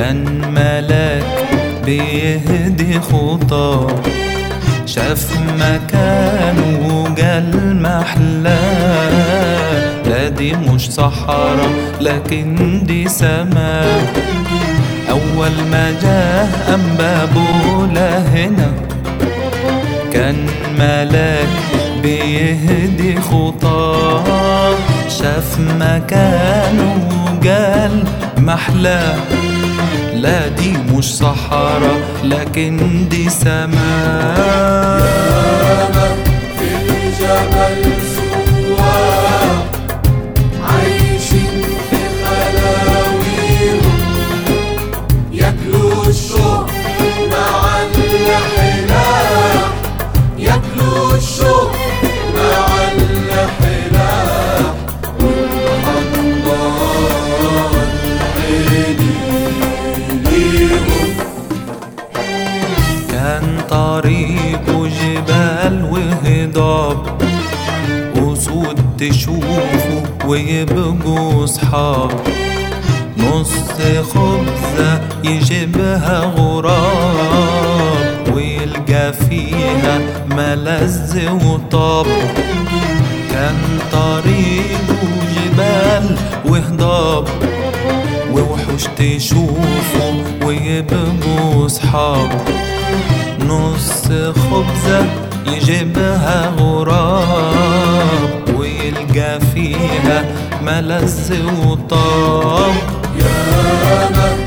كان ملاك بيهدي خطاه شاف مكانه وقال محلاه لا دي مش صحراء لكن دي سماء. أول ما جاه أنبابولا هنا كان ملاك بيهدي خطاه شاف مكانه وقال محلاه لا دي مش صحراء لكن دي سماء في الجبل وهضاب أسود تشوفه ويبقوا صحاب نص خبزة يجيبها غراب ويلقى فيها ملذ وطاب. كان طريقه جبال وهضاب ووحوش تشوفه ويبقوا صحاب نص خبزة يجيبها غراب ويلقى فيها ملذ وطاب. ياما في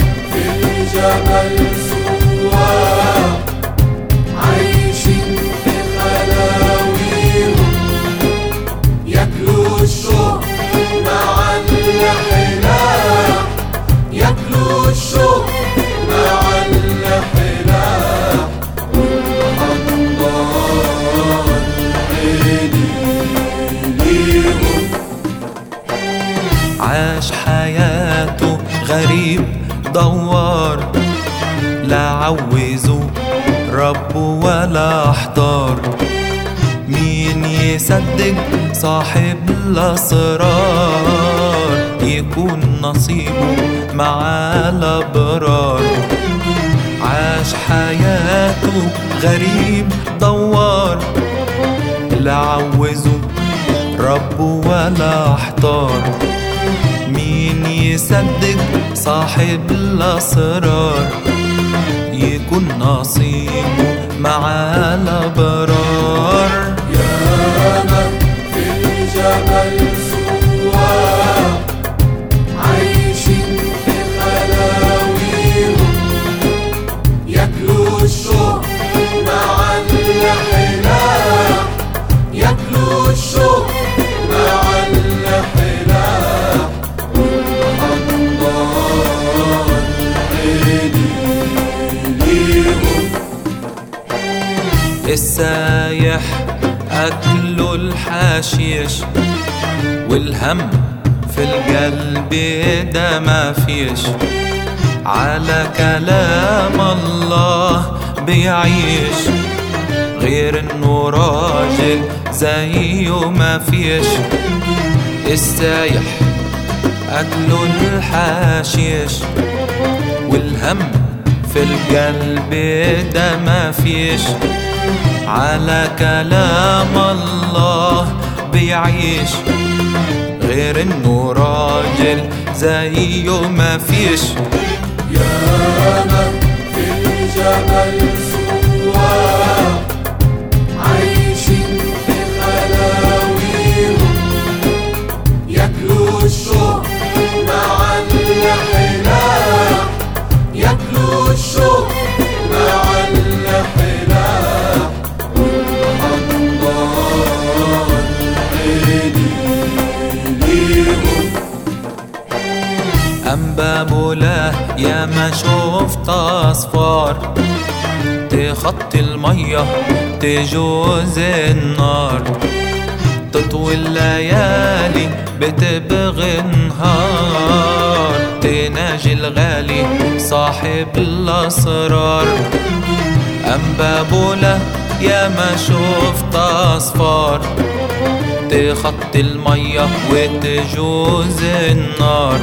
حياته غريب دوار. لا عوزه رب ولا أحضار. مين يصدق صاحب الأسرار؟ يكون نصيبه مع الأبرار. عاش حياته غريب دوار. لا عوزه رب ولا احتار مين يصدق صاحب الأسرار يكون نصيبه مع الأبرار. السايح أكله الحشيش والهم في القلب ده ما فيش. على كلام الله بيعيش غير إنه راجل زيه ما فيش. السايح أكله الحشيش والهم في القلب ده ما فيش. على كلام الله بيعيش. غير إنه راجل زيه ما فيش. ياما في الجبل أنبا بولا يا ما شفت أصفار. تخطي المية تجوز النار. تطوي الليالي بتبغي نهار تناجي الغالي صاحب الأسرار. أنبا بولا يا ما شفت أصفار. تخطي المية وتجوز النار.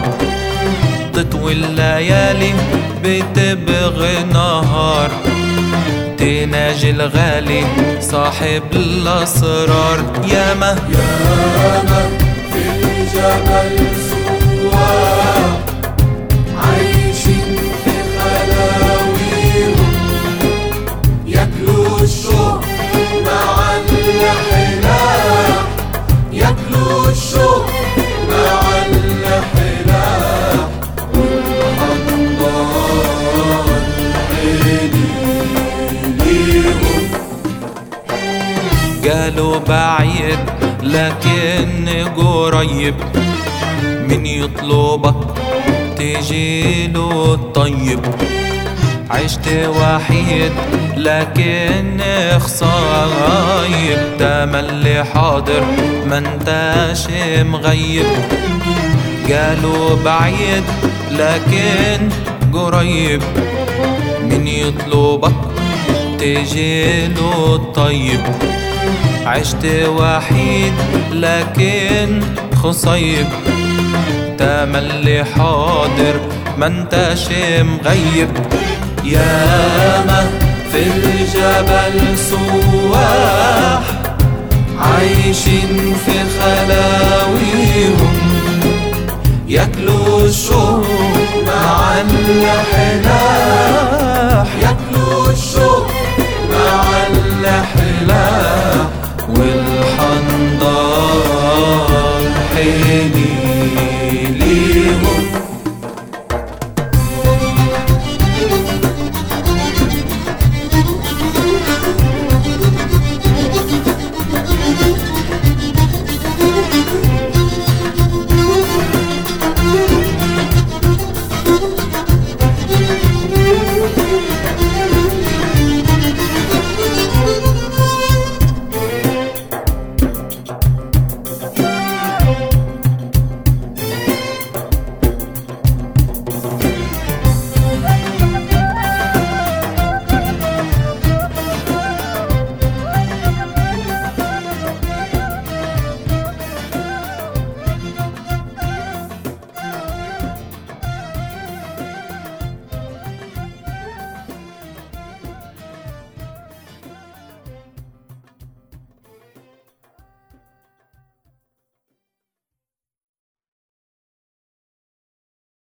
تطوي الليالي بتبغي نهار. تناجي الغالي صاحب الأسرار. ياما. ياما في الجبل قالوا بعيد لكن قريب. من يطلبك تجيله الطيب. عشت وحيد لكن خصايب. تملي حاضر ما انتاش مغيب. قالوا بعيد لكن قريب. من يطلبك تجيله الطيب. عشت وحيد لكن خصيب. تملي حاضر ما انتش مغيب. ياما في الجبل سواح عايشين في خلاويهم. ياكلوا الشوق مع الحلاح حنضل حني ليهم.